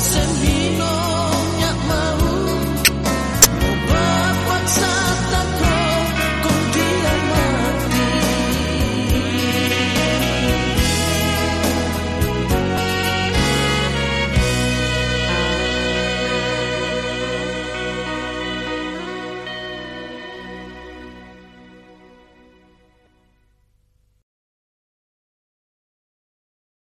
sendiri